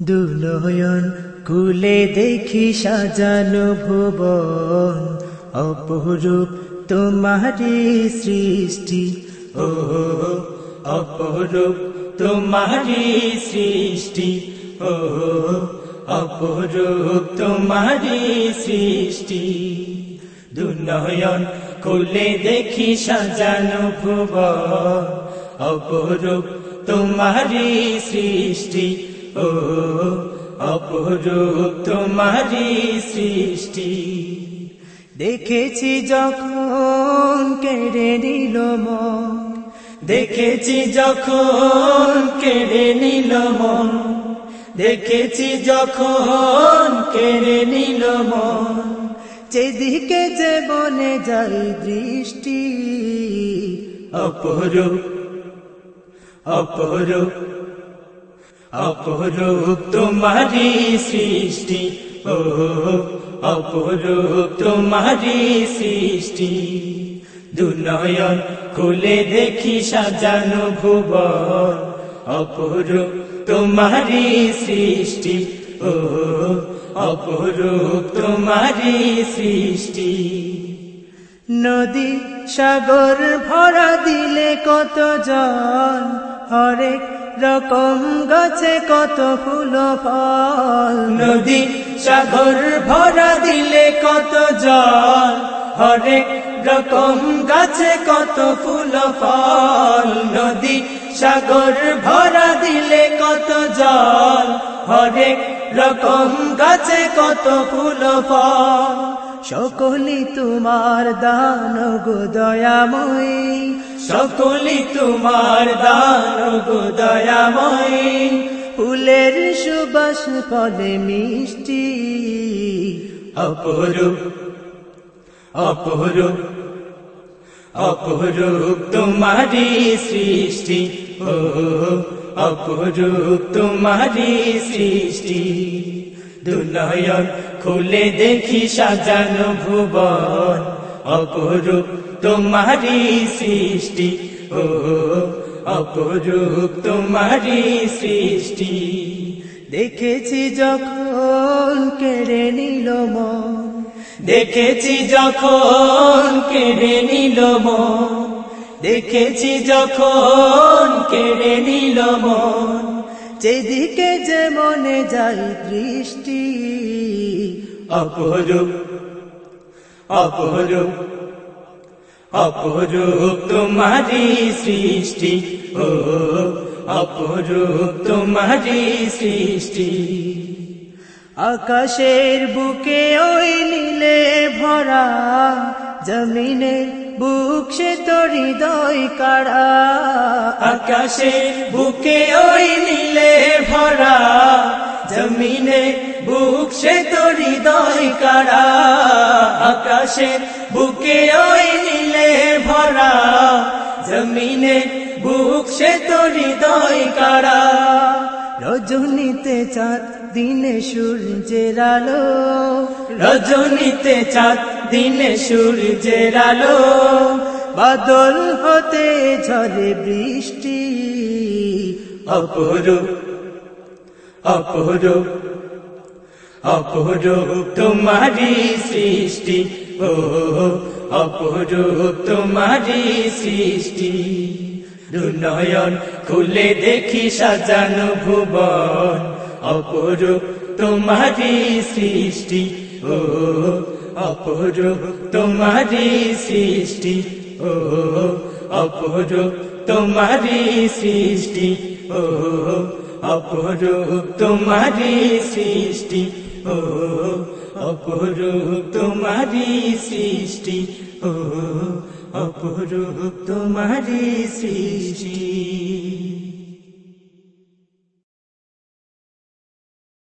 দুনয়ন কুলে দেখি সাজানো ভুবন, অপরূপ তোমারি সৃষ্টি। ও অপরূপ তোমারি সৃষ্টি। ও অপরূপ তোমারি সৃষ্টি। দুনয়ন খুলে দেখি সাজানো ভুব অপরূপ তোমারি সৃষ্টি। ও অপরূপ তোমারি সৃষ্টি। দেখেছি যখন কেড়ে নিল মন, দেখেছি যখন কেড়ে নিল মন, দেখেছি যখন কেড়ে নিল মন। যেদিকে যে বনে যাই দৃষ্টি অপরূপ অপরূপ অপরূপ তোমারি সৃষ্টি ও অপরূপ তোমারি সৃষ্টি। দুনয়ন খুলে দেখি সাজানো ভুবন, অপরূপ তোমারি সৃষ্টি ও অপরূপ তোমারি সৃষ্টি। নদী সাগর ভরা দিলে কত জল হরেক রকম গাছে কত ফুল ফল। নদী সাগর ভরা দিলে কত জল। হরেক রকম গাছে কত ফুল ফল। নদী সাগর ভরা দিলে কত জল। হরেক রকম গাছে কত ফুল ফল। সকলি তোমার দান গো দয়াময়ী। সকলি তোমার দান গো দয়াময়। ফুলের সুবাস ফলে মিষ্টি। অপরূপ অপরূপ অপরূপ তোমারি সৃষ্টি। ও অপরূপ তোমারি সৃষ্টি। দুনয়ন খুলে দেখি সাজানো ভুবন, অপরূপ তোমারি সৃষ্টি, ও অপরূপ তোমারি সৃষ্টি। দেখেছি যখন কেড়ে নিল দেখেছি যখন কেড়ে নিল দেখেছি যখন কেড়ে নিল মন যেদিকে যে মনে যাই দৃষ্টি অপরূপ অপরূপ অপরূপ তোমারি সৃষ্টি। ও অপরূপ তোমারি সৃষ্টি। আকাশের বুকে ওই নীলে ভরা জমিনের বুক সে তোর হৃদয় কাড়া, আকাশে বুকে ওই নীলে ভরা, জমিনে বুক সে তো হৃদয় কারা আকাশে বুকে ওই নীলে ভরা, জমিনে বুক সে তো হৃদয় কারা রজনীতে চাঁদ দিনে সূর্যের আলো। রজনীতে চাঁদ দিনে সূর্যের আলো। বাদল হতে ঝরে বৃষ্টি। অপরূপ অপরূপ অপরূপ তোমারি সৃষ্টি। ও অপরূপ তোমারি সৃষ্টি। দুনয়ন খুলে দেখি সাজানো ভুবন। অপরূপ তোমারি সৃষ্টি, ও অপরূপ তোমারি সৃষ্টি, ও অপরূপ তোমারি সৃষ্টি, ও অপরূপ তোমারি সৃষ্টি, ও অপরূপ তোমারি সৃষ্টি, ও অপরূপ তোমারি সৃষ্টি।